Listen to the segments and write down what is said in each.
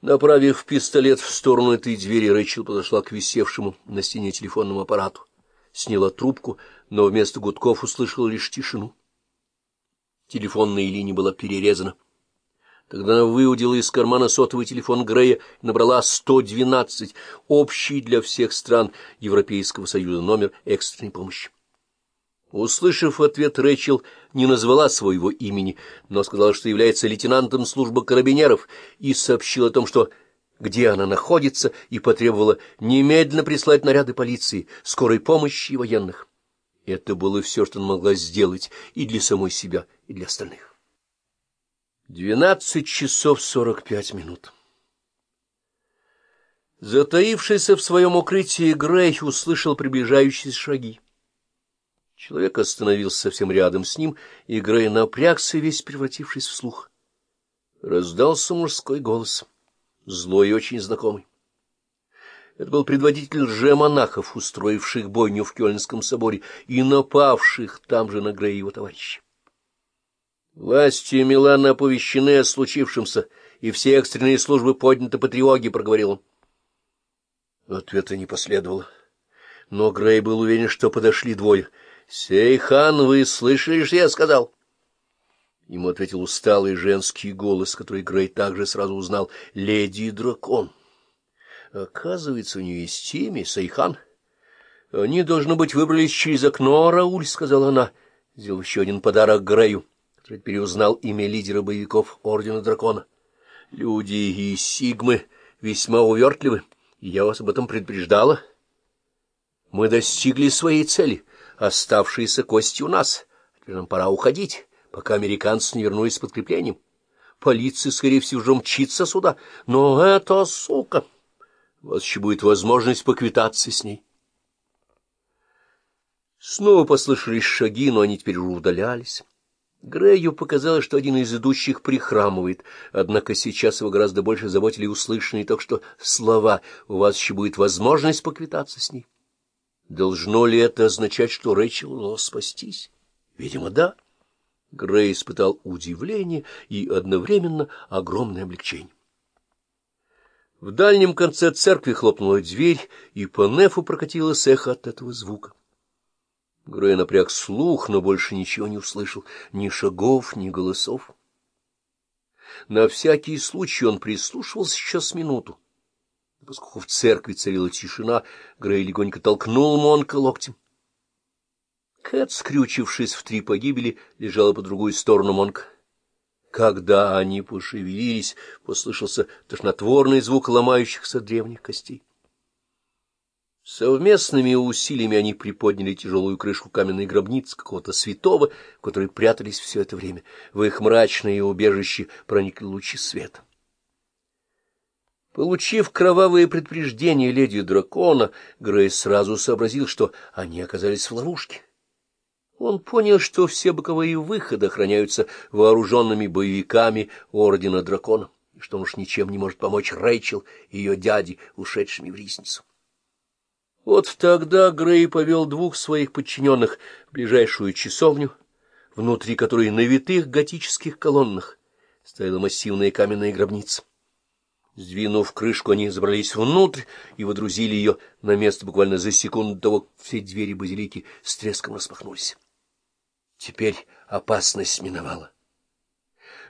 Направив пистолет в сторону этой двери, Рэйчел подошла к висевшему на стене телефонному аппарату, сняла трубку, но вместо гудков услышала лишь тишину. Телефонная линия была перерезана. Тогда она выудила из кармана сотовый телефон Грея и набрала 112, общий для всех стран Европейского Союза номер экстренной помощи. Услышав ответ, Рэчел не назвала своего имени, но сказала, что является лейтенантом службы карабинеров, и сообщила о том, что где она находится, и потребовала немедленно прислать наряды полиции, скорой помощи и военных. Это было все, что она могла сделать и для самой себя, и для остальных. Двенадцать часов сорок пять минут. Затаившийся в своем укрытии Грей услышал приближающиеся шаги. Человек остановился совсем рядом с ним, и Грей напрягся, весь превратившись в слух. Раздался мужской голос, злой и очень знакомый. Это был предводитель лже-монахов, устроивших бойню в Кёльнском соборе и напавших там же на Грея его товарища. Власти Милана оповещены о случившемся, и все экстренные службы подняты по тревоге, — проговорил он. Ответа не последовало. Но Грей был уверен, что подошли двое. — Сейхан, вы слышали, что я сказал? Ему ответил усталый женский голос, который Грей также сразу узнал. — Леди дракон. Оказывается, у нее есть имя, Сейхан. — Они, должно быть, выбрались через окно, Рауль, — сказала она, сделав еще один подарок Грею который переузнал имя лидера боевиков Ордена Дракона. Люди и Сигмы весьма увертливы, и я вас об этом предупреждала. Мы достигли своей цели, оставшиеся кости у нас. Теперь нам пора уходить, пока американцы не вернулись с подкреплением. Полиция, скорее всего, уже мчится сюда, но это сука! Вас еще будет возможность поквитаться с ней. Снова послышались шаги, но они теперь уже удалялись. Грею показалось, что один из идущих прихрамывает, однако сейчас его гораздо больше заботили услышанные только что слова «У вас еще будет возможность поквитаться с ней». Должно ли это означать, что Рэйчел удалось спастись? Видимо, да. Грей испытал удивление и одновременно огромное облегчение. В дальнем конце церкви хлопнула дверь, и по нефу прокатилось эхо от этого звука. Грей напряг слух, но больше ничего не услышал, ни шагов, ни голосов. На всякий случай он прислушивался еще с Поскольку в церкви царила тишина, Грей легонько толкнул Монка локтем. Кэт, скрючившись в три погибели, лежала по другую сторону Монка. Когда они пошевелились, послышался тошнотворный звук ломающихся древних костей. Совместными усилиями они приподняли тяжелую крышку каменной гробницы какого-то святого, в которой прятались все это время. В их мрачное убежище проникли лучи света. Получив кровавые предупреждения леди дракона, Грей сразу сообразил, что они оказались в ловушке. Он понял, что все боковые выходы охраняются вооруженными боевиками Ордена Дракона, и что он уж ничем не может помочь Рэйчел и ее дяде, ушедшими в ризницу. Вот тогда Грей повел двух своих подчиненных в ближайшую часовню, внутри которой на витых готических колоннах стояла массивная каменная гробница. Сдвинув крышку, они забрались внутрь и водрузили ее на место буквально за секунду до того, как все двери базилики с треском распахнулись. Теперь опасность миновала.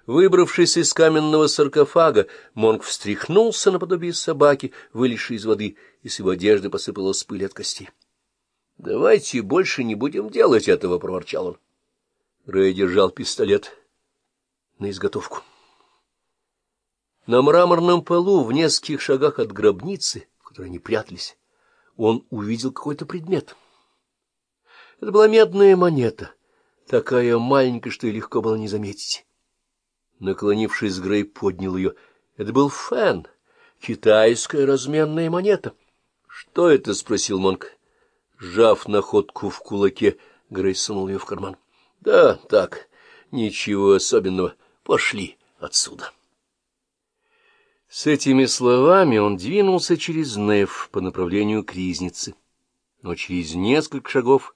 Выбравшись из каменного саркофага, Монг встряхнулся наподобие собаки, вылезшей из воды, и с его одежды посыпалась пыль от костей. — Давайте больше не будем делать этого, — проворчал он. Рэй держал пистолет на изготовку. На мраморном полу, в нескольких шагах от гробницы, в которой они прятались, он увидел какой-то предмет. Это была медная монета, такая маленькая, что и легко было не заметить. Наклонившись, Грей поднял ее. Это был фен, китайская разменная монета. — Что это? — спросил Монк. Сжав находку в кулаке, Грей сунул ее в карман. — Да, так, ничего особенного. Пошли отсюда. С этими словами он двинулся через Неф по направлению к Ризнице, но через несколько шагов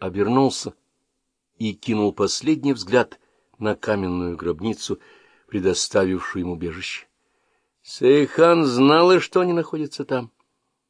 обернулся и кинул последний взгляд на каменную гробницу, предоставившую ему убежище. Сейхан знала, что они находятся там.